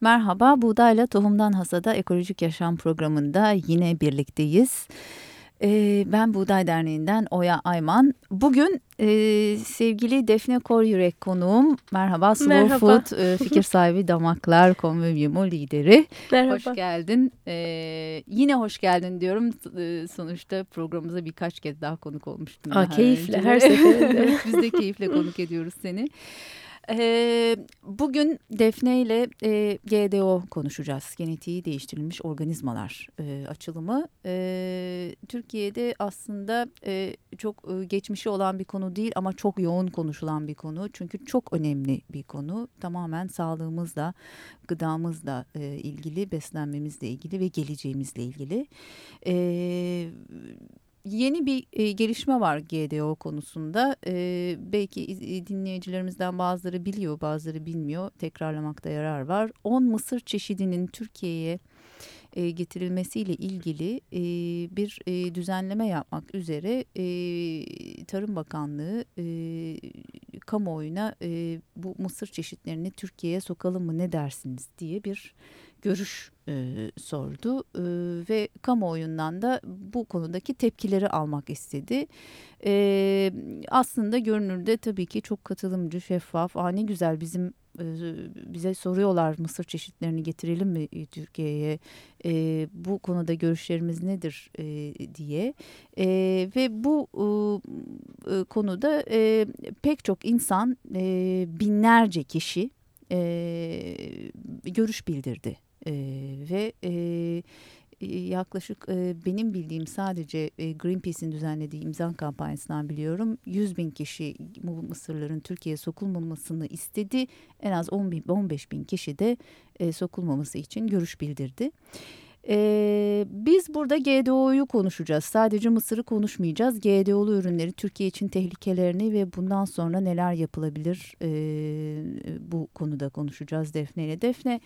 Merhaba, Buğdayla Tohumdan Hasada Ekolojik Yaşam programında yine birlikteyiz. Ee, ben Buğday Derneği'nden Oya Ayman. Bugün e, sevgili Defne Kor Yürek konuğum. Merhaba, Slow Merhaba. Food e, fikir sahibi Damaklar Konvivyumu lideri. Merhaba. Hoş geldin. Ee, yine hoş geldin diyorum. Ee, sonuçta programımıza birkaç kez daha konuk olmuştun. Aa, daha keyifle, önce. her seferinde. Biz de keyifle konuk ediyoruz seni. Bugün Defne ile GDO konuşacağız. Genetiği değiştirilmiş organizmalar açılımı. Türkiye'de aslında çok geçmişi olan bir konu değil ama çok yoğun konuşulan bir konu. Çünkü çok önemli bir konu. Tamamen sağlığımızla, gıdamızla ilgili, beslenmemizle ilgili ve geleceğimizle ilgili. E, Yeni bir e, gelişme var GDO konusunda. E, belki iz- dinleyicilerimizden bazıları biliyor, bazıları bilmiyor. Tekrarlamakta yarar var. 10 mısır çeşidinin Türkiye'ye e, getirilmesiyle ilgili e, bir e, düzenleme yapmak üzere e, Tarım Bakanlığı e, kamuoyuna e, bu mısır çeşitlerini Türkiye'ye sokalım mı ne dersiniz diye bir görüş e, sordu. E, ve kamuoyundan da bu konudaki tepkileri almak istedi. E, aslında görünürde tabii ki çok katılımcı, şeffaf, Aa, ne güzel bizim e, bize soruyorlar mısır çeşitlerini getirelim mi e, Türkiye'ye? E, bu konuda görüşlerimiz nedir e, diye. E, ve bu e, konuda e, pek çok insan e, binlerce kişi e, görüş bildirdi E, ve e, yaklaşık e, benim bildiğim sadece e, Greenpeace'in düzenlediği imza kampanyasından biliyorum 100 bin kişi bu mısırların Türkiye'ye sokulmamasını istedi en az 10 bin 15 bin kişi de e, sokulmaması için görüş bildirdi. Ee, biz burada GDO'yu konuşacağız. Sadece Mısır'ı konuşmayacağız. GDO'lu ürünleri Türkiye için tehlikelerini ve bundan sonra neler yapılabilir ee, bu konuda konuşacağız Defne ile. Defne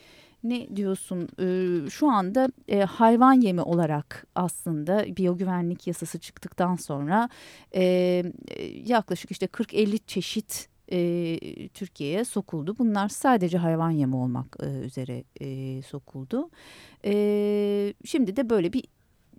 ne diyorsun? Ee, şu anda e, hayvan yemi olarak aslında biyogüvenlik yasası çıktıktan sonra e, yaklaşık işte 40-50 çeşit e, Türkiye'ye sokuldu. Bunlar sadece hayvan yemi olmak e, üzere e, sokuldu. E, şimdi de böyle bir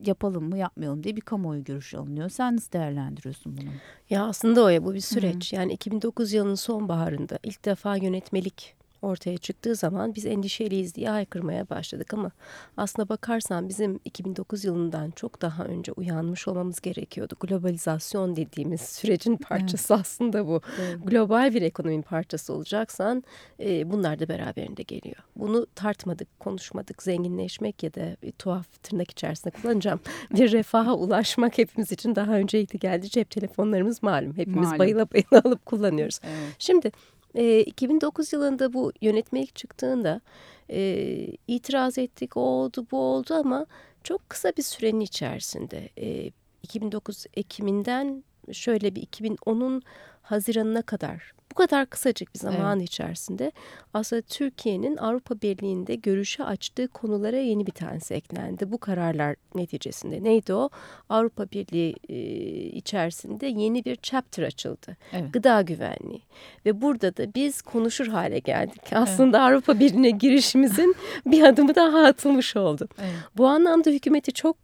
yapalım mı yapmayalım diye bir kamuoyu görüşü alınıyor. Sen nasıl değerlendiriyorsun bunu? Ya aslında o ya bu bir süreç. Yani 2009 yılının sonbaharında ilk defa yönetmelik ortaya çıktığı zaman biz endişeliyiz diye haykırmaya başladık ama aslına bakarsan bizim 2009 yılından çok daha önce uyanmış olmamız gerekiyordu. Globalizasyon dediğimiz sürecin parçası aslında bu. Evet. Global bir ekonominin parçası olacaksan e, bunlar da beraberinde geliyor. Bunu tartmadık, konuşmadık. Zenginleşmek ya da bir tuhaf tırnak içerisinde kullanacağım. Bir refaha ulaşmak hepimiz için daha öncelikli geldi. Cep telefonlarımız malum. Hepimiz Malum. bayıla bayıla alıp kullanıyoruz. Evet. Şimdi e, 2009 yılında bu yönetmelik çıktığında e, itiraz ettik, o oldu, bu oldu ama çok kısa bir sürenin içerisinde e, 2009 Ekim'inden şöyle bir 2010'un Haziran'ına kadar bu kadar kısacık bir zaman içerisinde aslında Türkiye'nin Avrupa Birliği'nde görüşe açtığı konulara yeni bir tanesi eklendi. Bu kararlar neticesinde neydi o? Avrupa Birliği e, içerisinde yeni bir chapter açıldı. Evet. Gıda güvenliği. Ve burada da biz konuşur hale geldik. Aslında Avrupa Birliği'ne girişimizin bir adımı daha atılmış oldu. Evet. Bu anlamda hükümeti çok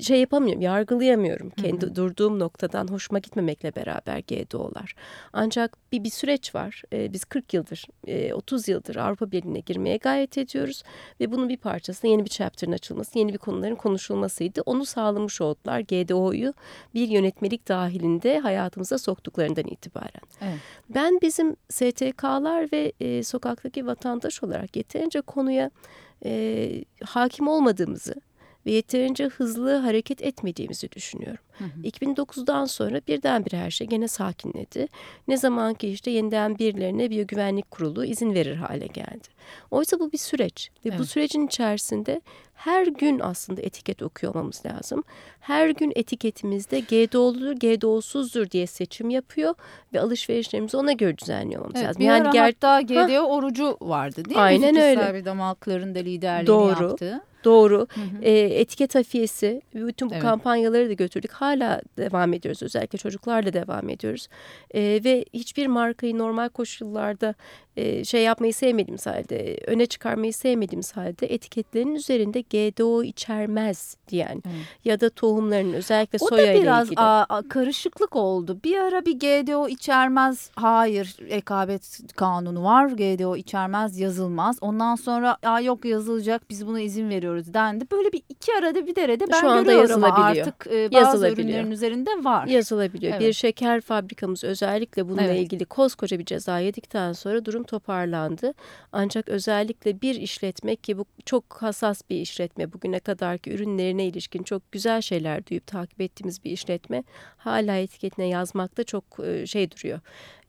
şey yapamıyorum, yargılayamıyorum. Kendi durduğum noktadan hoşuma gitmemekle beraber GDO'lar. Ancak bir bir süreç var. E, biz 40 yıldır, e, 30 yıldır Avrupa Birliği'ne girmeye gayret ediyoruz. Ve bunun bir parçası yeni bir chapter'ın açılması, yeni bir konuların konuşulmasıydı. Onu sağlamış oldular. GDO'yu bir yönetmelik dahilinde hayatımıza soktuklarından itibaren. Evet. Ben bizim STK'lar ve e, sokaktaki vatandaş olarak yeterince konuya e, hakim olmadığımızı ve yeterince hızlı hareket etmediğimizi düşünüyorum. Hı hı. 2009'dan sonra birdenbire her şey gene sakinledi. Ne zaman ki işte yeniden birilerine biyogüvenlik kurulu izin verir hale geldi. Oysa bu bir süreç ve bu Evet. sürecin içerisinde her gün aslında etiket okuyor olmamız lazım. Her gün etiketimizde GDO'ludur, GDO'suzdur diye seçim yapıyor ve alışverişlerimizi ona göre düzenliyor olmamız Evet, lazım. bir ara ger- hatta GDO orucu vardı değil mi? Aynen öyle. sahibi damakların da liderliğini Doğru. yaptığı. Doğru. Hı hı. E, etiket hafiyesi, bütün bu Evet. kampanyaları da götürdük. Hala devam ediyoruz. Özellikle çocuklarla devam ediyoruz. E, ve hiçbir markayı normal koşullarda e, şey yapmayı sevmediğimiz halde, öne çıkarmayı sevmediğimiz halde etiketlerin üzerinde GDO içermez diyen hmm. ya da tohumların özellikle o soya ile ilgili. O da biraz. A, karışıklık oldu. Bir ara bir GDO içermez, hayır rekabet kanunu var, GDO içermez yazılmaz. Ondan sonra Aa, yok yazılacak biz buna izin veriyoruz dendi. Böyle bir iki arada bir derede ben Şu anda görüyorum artık e, bazı yazılabiliyor. ürünlerin üzerinde var. Yazılabiliyor. Evet. Bir şeker fabrikamız özellikle bununla evet. ilgili koskoca bir ceza yedikten sonra durum toparlandı. Ancak özellikle bir işletme ki bu çok hassas bir işletme bugüne kadarki ürünlerine ilişkin çok güzel şeyler duyup takip ettiğimiz bir işletme hala etiketine yazmakta çok şey duruyor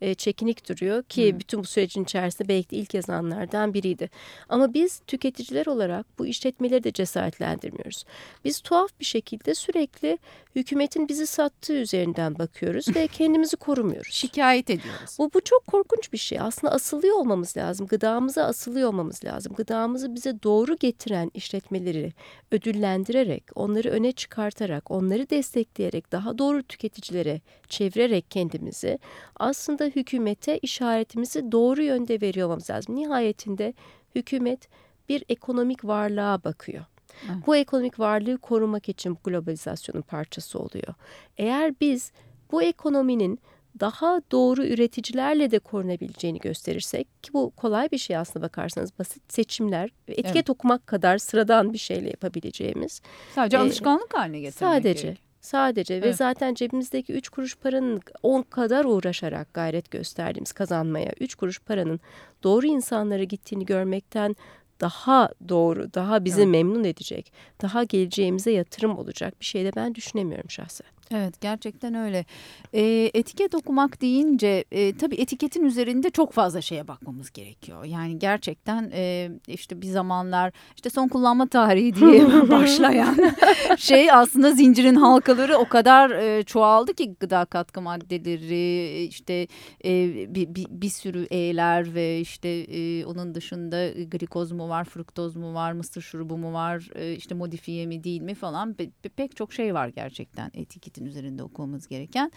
e, çekinik duruyor ki hmm. bütün bu sürecin içerisinde belki de ilk yazanlardan biriydi. Ama biz tüketiciler olarak bu işletmeleri de cesaretlendirmiyoruz. Biz tuhaf bir şekilde sürekli hükümetin bizi sattığı üzerinden bakıyoruz ve kendimizi korumuyoruz. Şikayet ediyoruz. Bu, bu çok korkunç bir şey. Aslında asılıyor olmamız lazım. Gıdamıza asılıyor olmamız lazım. Gıdamızı bize doğru getiren işletmeleri ödüllendirerek, onları öne çıkartarak, onları destekleyerek, daha doğru tüketicilere çevirerek kendimizi aslında hükümete işaretimizi doğru yönde veriyor olmamız lazım. Nihayetinde hükümet bir ekonomik varlığa bakıyor. Evet. Bu ekonomik varlığı korumak için globalizasyonun parçası oluyor. Eğer biz bu ekonominin daha doğru üreticilerle de korunabileceğini gösterirsek ki bu kolay bir şey aslında bakarsanız basit seçimler etiket evet. okumak kadar sıradan bir şeyle yapabileceğimiz. Sadece ee, alışkanlık haline getirmek Sadece. Gerek. Sadece evet. ve zaten cebimizdeki üç kuruş paranın on kadar uğraşarak gayret gösterdiğimiz kazanmaya üç kuruş paranın doğru insanlara gittiğini görmekten daha doğru, daha bizi evet. memnun edecek, daha geleceğimize yatırım olacak bir şey de ben düşünemiyorum şahsen. Evet gerçekten öyle. E, etiket okumak deyince e, tabii etiketin üzerinde çok fazla şeye bakmamız gerekiyor. Yani gerçekten e, işte bir zamanlar işte son kullanma tarihi diye başlayan şey aslında zincirin halkaları o kadar e, çoğaldı ki gıda katkı maddeleri işte e, bir, bir, bir sürü E'ler ve işte e, onun dışında glikoz mu var, fruktoz mu var, mısır şurubu mu var, e, işte modifiye mi değil mi falan pe, pek çok şey var gerçekten etiket şirketin üzerinde okumamız gereken.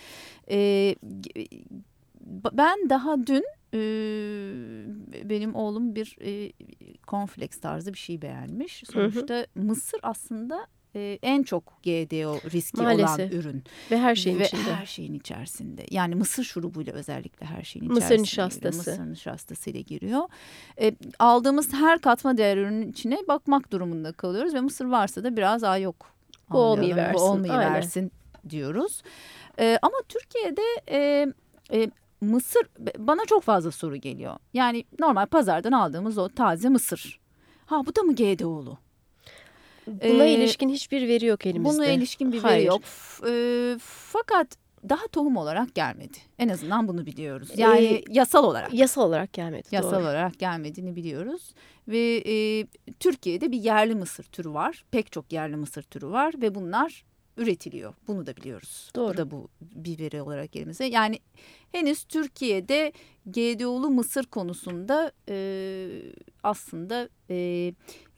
E, ben daha dün e, benim oğlum bir e, cornflakes tarzı bir şey beğenmiş. Sonuçta hı hı. mısır aslında e, en çok GDO riski Maalesef. olan ürün. Ve her şeyin Ve içinde. her şeyin içerisinde. Yani mısır şurubuyla özellikle her şeyin mısır içerisinde. Nişastası. Mısır nişastası ile giriyor. E, aldığımız her katma değer ürünün içine bakmak durumunda kalıyoruz ve mısır varsa da biraz aa yok. Bu olmayıversin. Bu olmayıversin diyoruz. E, ama Türkiye'de e, e, mısır bana çok fazla soru geliyor. Yani normal pazardan aldığımız o taze mısır. Ha bu da mı GDO'lu? Buna ee, ilişkin hiçbir veri yok elimizde. Buna ilişkin bir Hayır. veri yok. E, fakat daha tohum olarak gelmedi. En azından bunu biliyoruz. Yani ee, yasal olarak. Yasal olarak gelmedi. Yasal doğru. olarak gelmediğini biliyoruz. Ve e, Türkiye'de bir yerli mısır türü var. Pek çok yerli mısır türü var ve bunlar üretiliyor. Bunu da biliyoruz. Doğru. Bu da bu bir veri olarak elimize. Yani henüz Türkiye'de GDO'lu mısır konusunda e, aslında e,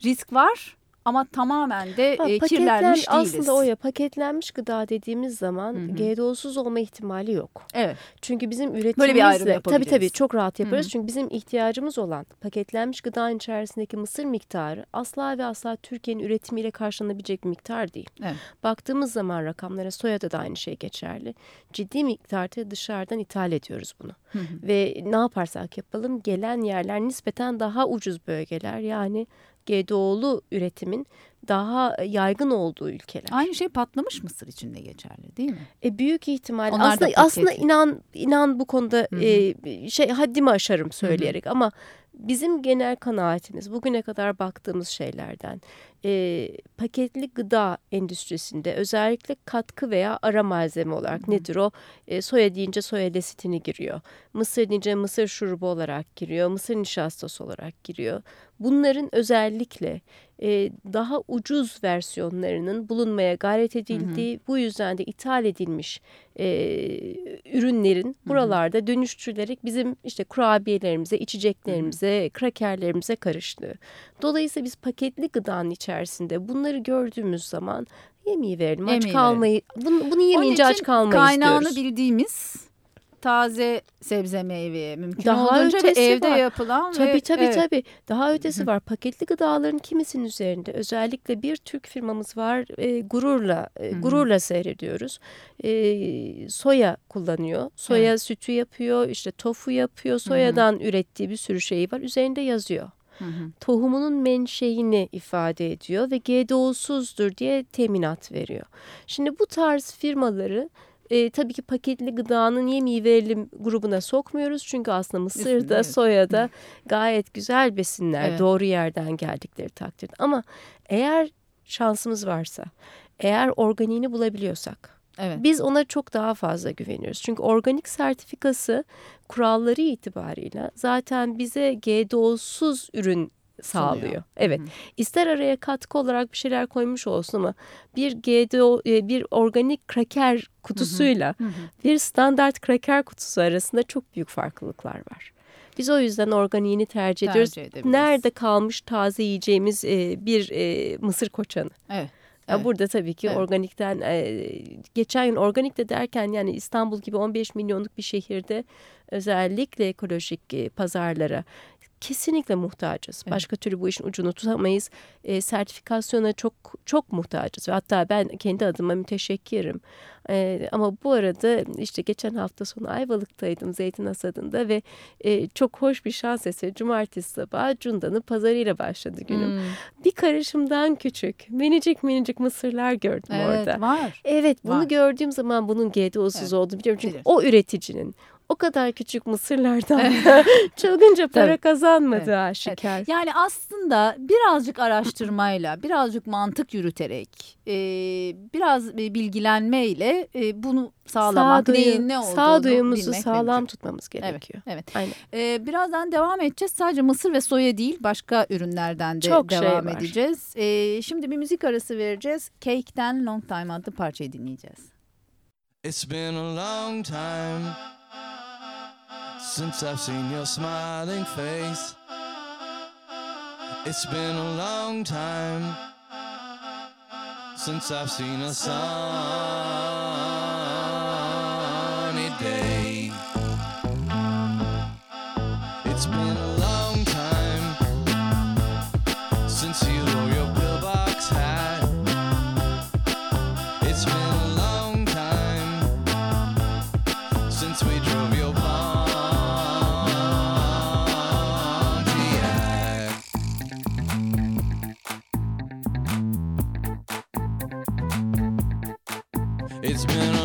risk var ama tamamen de ha, e, kirlenmiş değiliz. Aslında o ya paketlenmiş gıda dediğimiz zaman Hı-hı. GDO'suz olma ihtimali yok. Evet. Çünkü bizim üretimimizle Böyle bir ayrım tabii tabii çok rahat yaparız. Hı-hı. Çünkü bizim ihtiyacımız olan paketlenmiş gıdanın içerisindeki mısır miktarı asla ve asla Türkiye'nin üretimiyle karşılanabilecek bir miktar değil. Evet. Baktığımız zaman rakamlara soyada da aynı şey geçerli. Ciddi miktarda dışarıdan ithal ediyoruz bunu. Hı-hı. Ve ne yaparsak yapalım gelen yerler nispeten daha ucuz bölgeler yani GDO'lu üretimin daha yaygın olduğu ülkeler. Aynı şey patlamış mısır için de geçerli değil mi? E, büyük ihtimal. Onlar aslında aslında inan inan bu konuda e, şey haddimi aşarım söyleyerek Hı -hı. ama bizim genel kanaatimiz bugüne kadar baktığımız şeylerden e, paketli gıda endüstrisinde özellikle katkı veya ara malzeme olarak Hı. nedir o? E, soya deyince soya lesitini giriyor. Mısır deyince mısır şurubu olarak giriyor. Mısır nişastası olarak giriyor. Bunların özellikle e, daha ucuz versiyonlarının bulunmaya gayret edildiği, hı hı. bu yüzden de ithal edilmiş e, ürünlerin buralarda hı hı. dönüştürülerek bizim işte kurabiyelerimize, içeceklerimize, hı hı. krakerlerimize karıştığı. Dolayısıyla biz paketli gıdanın içerisinde bunları gördüğümüz zaman yemeği verelim, aç kalmayı, bunu, bunu yemeyince aç kalmayız kaynağını diyoruz. bildiğimiz taze sebze meyve mümkün Daha olduğunca ve evde var. yapılan tabii, ve tabii evet. tabii daha ötesi var. Paketli gıdaların kimisinin üzerinde özellikle bir Türk firmamız var. E, gururla e, gururla seyrediyoruz. E, soya kullanıyor. Soya evet. sütü yapıyor, işte tofu yapıyor. Soyadan Hı-hı. ürettiği bir sürü şey var. Üzerinde yazıyor. Hı hı. Tohumunun menşeini ifade ediyor ve GDO'suzdur diye teminat veriyor. Şimdi bu tarz firmaları e, tabii ki paketli gıdanın yemeği verelim grubuna sokmuyoruz. Çünkü aslında mısırda, evet. soyada gayet güzel besinler evet. doğru yerden geldikleri takdirde. Ama eğer şansımız varsa, eğer organiğini bulabiliyorsak Evet. Biz ona çok daha fazla güveniyoruz. Çünkü organik sertifikası kuralları itibarıyla zaten bize GDO'suz ürün sağlıyor. Sunuyor. Evet. Hı. İster araya katkı olarak bir şeyler koymuş olsun ama bir GDO e, bir organik kraker kutusuyla hı hı. bir standart kraker kutusu arasında çok büyük farklılıklar var. Biz o yüzden organiğini tercih, tercih ediyoruz. Nerede kalmış taze yiyeceğimiz e, bir e, mısır koçanı. Evet. Evet. Burada tabii ki evet. organikten e, geçen yıl organik de derken yani İstanbul gibi 15 milyonluk bir şehirde özellikle ekolojik e, pazarlara kesinlikle muhtacız. Evet. Başka türlü bu işin ucunu tutamayız. E, sertifikasyona çok çok muhtacız. Hatta ben kendi adıma müteşekkirim. E, ama bu arada işte geçen hafta sonu Ayvalık'taydım Zeytin Hasadı'nda ve e, çok hoş bir şans eseri cumartesi sabahı Cunda'nın pazarıyla başladı günüm. Hmm. Bir karışımdan küçük minicik minicik mısırlar gördüm evet, orada. var. Evet bunu var. gördüğüm zaman bunun GDO'suz evet. olduğunu biliyorum. Çünkü Bilir. o üreticinin o kadar küçük mısırlardan çılgınca para Tabii. kazanmadığı evet. aşikar. Evet. Yani aslında birazcık araştırmayla, birazcık mantık yürüterek, e, biraz bilgilenmeyle e, bunu sağlamak, Sağduyu, neyin ne olduğunu Sağduyumuzu sağlam mümkün. tutmamız gerekiyor. Evet, evet. Aynen. E, birazdan devam edeceğiz. Sadece mısır ve soya değil, başka ürünlerden de Çok şey devam şey edeceğiz. E, şimdi bir müzik arası vereceğiz. Cake'den Long Time adlı parçayı dinleyeceğiz. It's been a long time since I've seen your smiling face. It's been a long time since I've seen a sunny It's been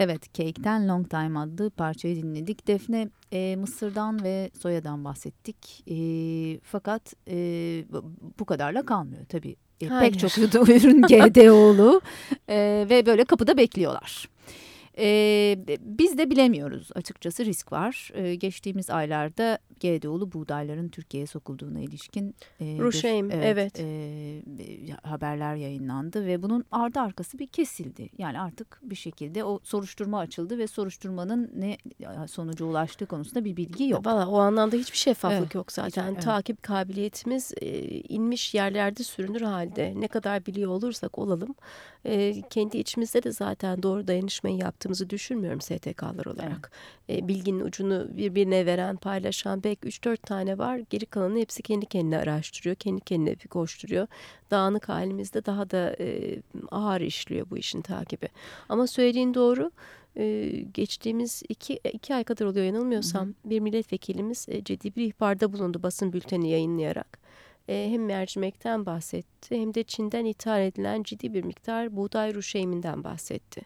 Evet, Cake'ten Long Time adlı parçayı dinledik. Defne, e, Mısır'dan ve soyadan bahsettik. E, fakat e, bu kadarla kalmıyor tabii. E, pek çok ürün GDO'lu e, ve böyle kapıda bekliyorlar. Ee, biz de bilemiyoruz açıkçası risk var. Ee, geçtiğimiz aylarda GDO'lu buğdayların Türkiye'ye sokulduğuna ilişkin e, Ruşeym, evet, evet. E, haberler yayınlandı ve bunun ardı arkası bir kesildi. Yani artık bir şekilde o soruşturma açıldı ve soruşturmanın ne sonuca ulaştığı konusunda bir bilgi yok. Valla o anlamda hiçbir şeffaflık evet. yok zaten. Evet. Takip kabiliyetimiz e, inmiş yerlerde sürünür halde. Ne kadar biliyor olursak olalım. E, kendi içimizde de zaten doğru dayanışmayı yaptığımızı düşünmüyorum STK'lar olarak. Evet. E, bilginin ucunu birbirine veren, paylaşan belki 3-4 tane var. Geri kalanı hepsi kendi kendine araştırıyor. Kendi kendine bir koşturuyor. Dağınık halimizde daha da e, ağır işliyor bu işin takibi. Ama söylediğin doğru. Ee, geçtiğimiz iki, iki ay kadar oluyor yanılmıyorsam hı hı. bir milletvekilimiz e, ciddi bir ihbarda bulundu basın bülteni yayınlayarak. E, hem mercimekten bahsetti hem de Çin'den ithal edilen ciddi bir miktar buğday ruşeyminden bahsetti.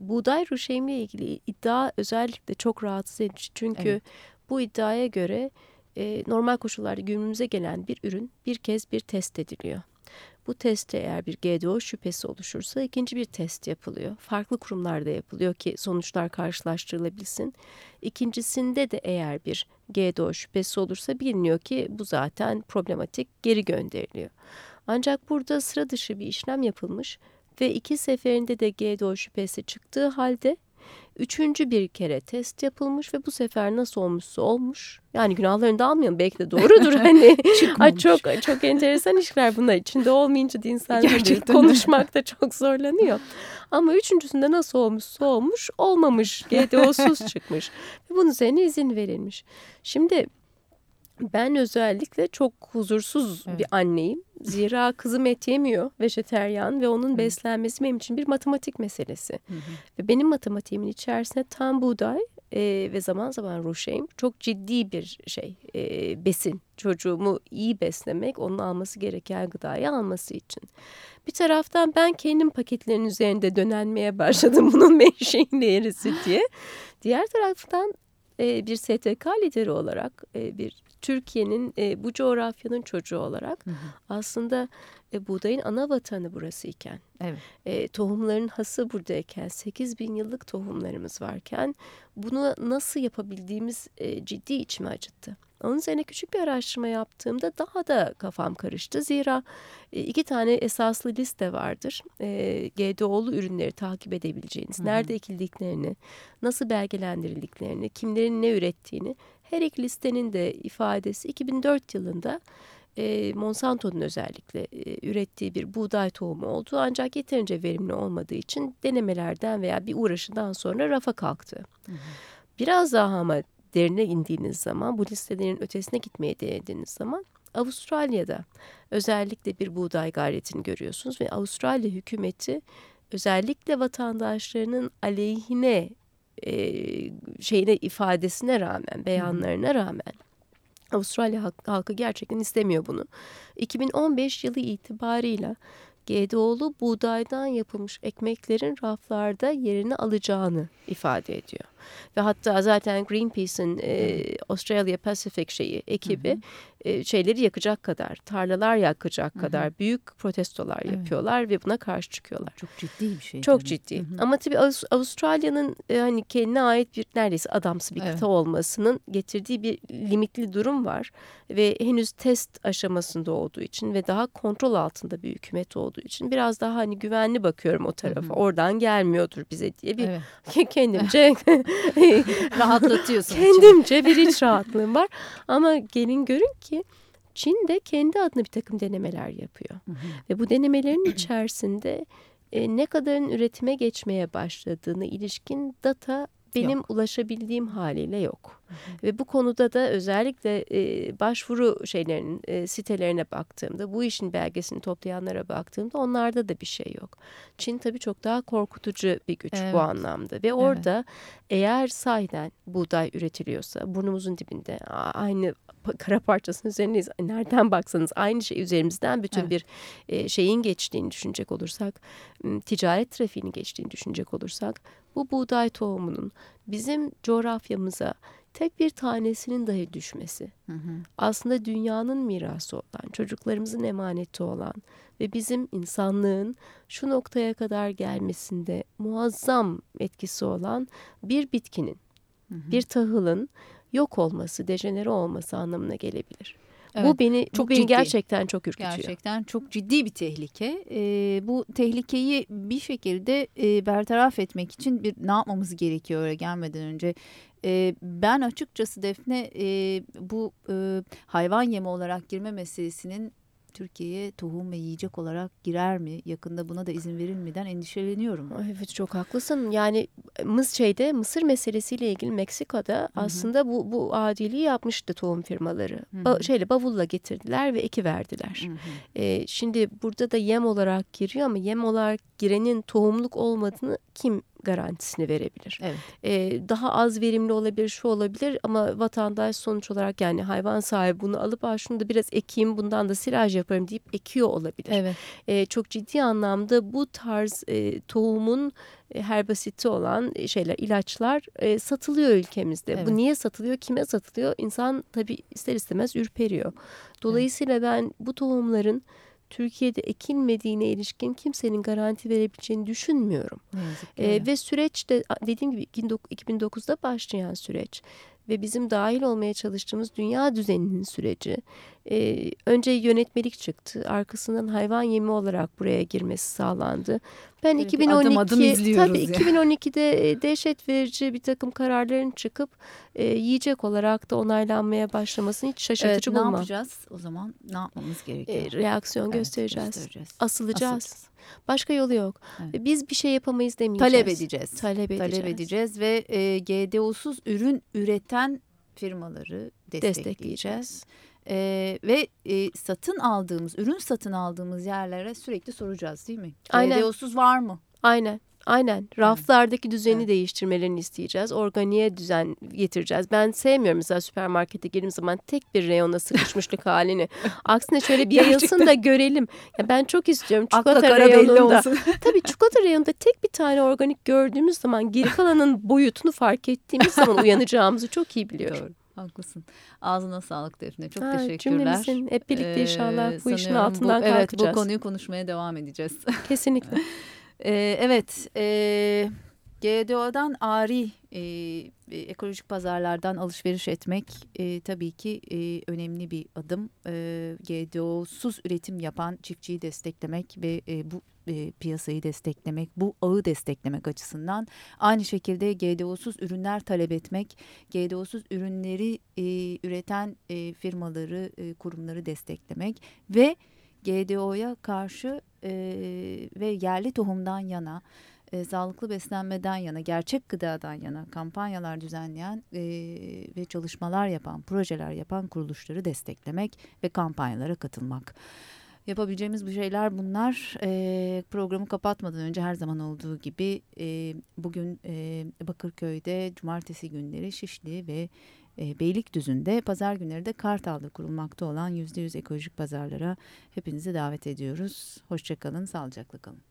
Buğday ruşeymi ile ilgili iddia özellikle çok rahatsız edici. Çünkü evet. bu iddiaya göre e, normal koşullarda günümüze gelen bir ürün bir kez bir test ediliyor. Bu testte eğer bir GDO şüphesi oluşursa ikinci bir test yapılıyor. Farklı kurumlarda yapılıyor ki sonuçlar karşılaştırılabilsin. İkincisinde de eğer bir GDO şüphesi olursa biliniyor ki bu zaten problematik geri gönderiliyor. Ancak burada sıra dışı bir işlem yapılmış ve iki seferinde de GDO şüphesi çıktığı halde üçüncü bir kere test yapılmış ve bu sefer nasıl olmuşsa olmuş. Yani günahlarını da almayalım belki de doğrudur hani. Ay çok çok enteresan işler bunlar içinde olmayınca da insan konuşmakta çok zorlanıyor. Ama üçüncüsünde nasıl olmuşsa olmuş olmamış GDO'suz çıkmış. Ve bunun üzerine izin verilmiş. Şimdi ben özellikle çok huzursuz evet. bir anneyim. Zira kızım et yemiyor, vejeteryan ve onun beslenmesi benim için bir matematik meselesi. Hı hı. Ve benim matematiğimin içerisinde tam buğday e, ve zaman zaman ruşeym çok ciddi bir şey, e, besin. Çocuğumu iyi beslemek, onun alması gereken gıdayı alması için. Bir taraftan ben kendim paketlerin üzerinde dönenmeye başladım bunun menşei neresi diye. Diğer taraftan e, bir STK lideri olarak e, bir Türkiye'nin e, bu coğrafyanın çocuğu olarak hı hı. aslında e, buğdayın ana vatanı burası iken, evet. e, tohumların hası buradayken, 8 bin yıllık tohumlarımız varken bunu nasıl yapabildiğimiz e, ciddi içimi acıttı. Onun üzerine küçük bir araştırma yaptığımda daha da kafam karıştı. Zira e, iki tane esaslı liste vardır. E, GDO'lu ürünleri takip edebileceğiniz, Hı -hı. nerede ekildiklerini, nasıl belgelendirildiklerini, kimlerin ne ürettiğini her iki listenin de ifadesi 2004 yılında e, Monsanto'nun özellikle e, ürettiği bir buğday tohumu oldu. Ancak yeterince verimli olmadığı için denemelerden veya bir uğraşından sonra rafa kalktı. Hı hı. Biraz daha ama derine indiğiniz zaman, bu listelerin ötesine gitmeye denediğiniz zaman Avustralya'da özellikle bir buğday gayretini görüyorsunuz ve Avustralya hükümeti özellikle vatandaşlarının aleyhine e, şeyine ifadesine rağmen, beyanlarına rağmen Avustralya halkı gerçekten istemiyor bunu. 2015 yılı itibarıyla GDO'lu buğdaydan yapılmış ekmeklerin raflarda yerini alacağını ifade ediyor. Ve hatta zaten Greenpeace'in e, Australia Pacific şeyi ekibi hı hı. E, şeyleri yakacak kadar, tarlalar yakacak hı hı. kadar büyük protestolar evet. yapıyorlar ve buna karşı çıkıyorlar. Çok ciddi bir şey. Çok tabii. ciddi. Hı hı. Ama tabii Avustralya'nın e, hani kendine ait bir neredeyse adamsı bir evet. kıta olmasının getirdiği bir limitli durum var ve henüz test aşamasında olduğu için ve daha kontrol altında bir hükümet olduğu için biraz daha hani güvenli bakıyorum o tarafa. Hı hı. Oradan gelmiyordur bize diye bir evet. kendimce rahatlatıyorsun. Kendimce bir iç rahatlığım var. Ama gelin görün ki Çin de kendi adına bir takım denemeler yapıyor. Ve bu denemelerin içerisinde e, ne kadarın üretime geçmeye başladığını ilişkin data benim yok. ulaşabildiğim haliyle yok. Hı hı. Ve bu konuda da özellikle e, başvuru şeylerinin e, sitelerine baktığımda, bu işin belgesini toplayanlara baktığımda onlarda da bir şey yok. Çin tabii çok daha korkutucu bir güç evet. bu anlamda ve orada evet. eğer sahiden buğday üretiliyorsa burnumuzun dibinde aynı kara parçasının üzerindeyiz. Nereden baksanız aynı şey üzerimizden bütün evet. bir e, şeyin geçtiğini düşünecek olursak, ticaret trafiğini geçtiğini düşünecek olursak bu buğday tohumunun bizim coğrafyamıza tek bir tanesinin dahi düşmesi hı hı. aslında dünyanın mirası olan, çocuklarımızın emaneti olan ve bizim insanlığın şu noktaya kadar gelmesinde muazzam etkisi olan bir bitkinin, hı hı. bir tahılın yok olması, dejenere olması anlamına gelebilir. Evet, bu beni çok bu beni ciddi. gerçekten çok ürkütüyor. Gerçekten çok ciddi bir tehlike. Ee, bu tehlikeyi bir şekilde e, bertaraf etmek için bir ne yapmamız gerekiyor öyle gelmeden önce? Ee, ben açıkçası Defne e, bu e, hayvan yemi olarak girme meselesinin Türkiye'ye tohum ve yiyecek olarak girer mi? Yakında buna da izin verilmeden endişeleniyorum. Evet çok haklısın. Yani Mıs şeyde Mısır meselesiyle ilgili Meksika'da Hı -hı. aslında bu bu adiliği yapmıştı tohum firmaları. Hı -hı. Ba şeyle bavulla getirdiler ve eki verdiler. Ee, şimdi burada da yem olarak giriyor ama yem olarak girenin tohumluk olmadığını kim garantisini verebilir. Evet. Ee, daha az verimli olabilir, şu olabilir ama vatandaş sonuç olarak yani hayvan sahibi bunu alıp ah şunu da biraz ekeyim bundan da silaj yaparım deyip ekiyor olabilir. Evet. Ee, çok ciddi anlamda bu tarz e, tohumun e, herbasiti olan şeyler, ilaçlar e, satılıyor ülkemizde. Evet. Bu niye satılıyor, kime satılıyor? İnsan tabii ister istemez ürperiyor. Dolayısıyla evet. ben bu tohumların Türkiye'de ekilmediğine ilişkin kimsenin garanti verebileceğini düşünmüyorum. Ee, ve süreç de dediğim gibi 2009'da başlayan süreç ve bizim dahil olmaya çalıştığımız dünya düzeninin süreci. Ee, önce yönetmelik çıktı. Arkasından hayvan yemi olarak buraya girmesi sağlandı. Ben evet, 2012 adım adım tabii yani. 2012'de e, dehşet verici bir takım kararların çıkıp e, yiyecek olarak da onaylanmaya başlamasını hiç şaşırtıcı evet, bulmam. Ne yapacağız o zaman? Ne yapmamız gerekiyor? E, reaksiyon evet, göstereceğiz. göstereceğiz. Asılacağız. Asılacağız. Başka yolu yok. Evet. Biz bir şey yapamayız demeyeceğiz. Talep edeceğiz. Talep edeceğiz. Talep edeceğiz ve e, GDO'suz ürün üreten firmaları destekleyeceğiz. destekleyeceğiz. Ee, ve e, satın aldığımız, ürün satın aldığımız yerlere sürekli soracağız değil mi? Aynen. GDO'suz var mı? Aynen. Aynen. Raflardaki düzeni evet. değiştirmelerini isteyeceğiz. Organiğe düzen getireceğiz. Ben sevmiyorum mesela süpermarkete girdiğim zaman tek bir reyona sıkışmışlık halini. Aksine şöyle bir yayılsın da görelim. Ya ben çok istiyorum çikolata reyonunda. tabii çikolata reyonunda tek bir tane organik gördüğümüz zaman geri kalanın boyutunu fark ettiğimiz zaman uyanacağımızı çok iyi biliyorum. Haklısın. Ağzına sağlık Defne. Çok ha, teşekkürler. Cümlemizin hep birlikte inşallah ee, bu işin altından bu, kalkacağız. Evet bu konuyu konuşmaya devam edeceğiz. Kesinlikle. ee, evet. E, GDO'dan ari e, ekolojik pazarlardan alışveriş etmek e, tabii ki e, önemli bir adım. E, GDO'suz üretim yapan çiftçiyi desteklemek ve e, bu e, piyasayı desteklemek, bu ağı desteklemek açısından aynı şekilde GDO'suz ürünler talep etmek, GDO'suz ürünleri e, üreten e, firmaları, e, kurumları desteklemek ve GDO'ya karşı e, ve yerli tohumdan yana e, sağlıklı beslenmeden yana, gerçek gıdadan yana kampanyalar düzenleyen e, ve çalışmalar yapan, projeler yapan kuruluşları desteklemek ve kampanyalara katılmak. Yapabileceğimiz bu şeyler bunlar. E, programı kapatmadan önce her zaman olduğu gibi e, bugün e, Bakırköy'de cumartesi günleri Şişli ve e, Beylikdüzü'nde pazar günleri de Kartal'da kurulmakta olan %100 ekolojik pazarlara hepinizi davet ediyoruz. Hoşçakalın, sağlıcakla kalın.